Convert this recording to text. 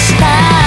した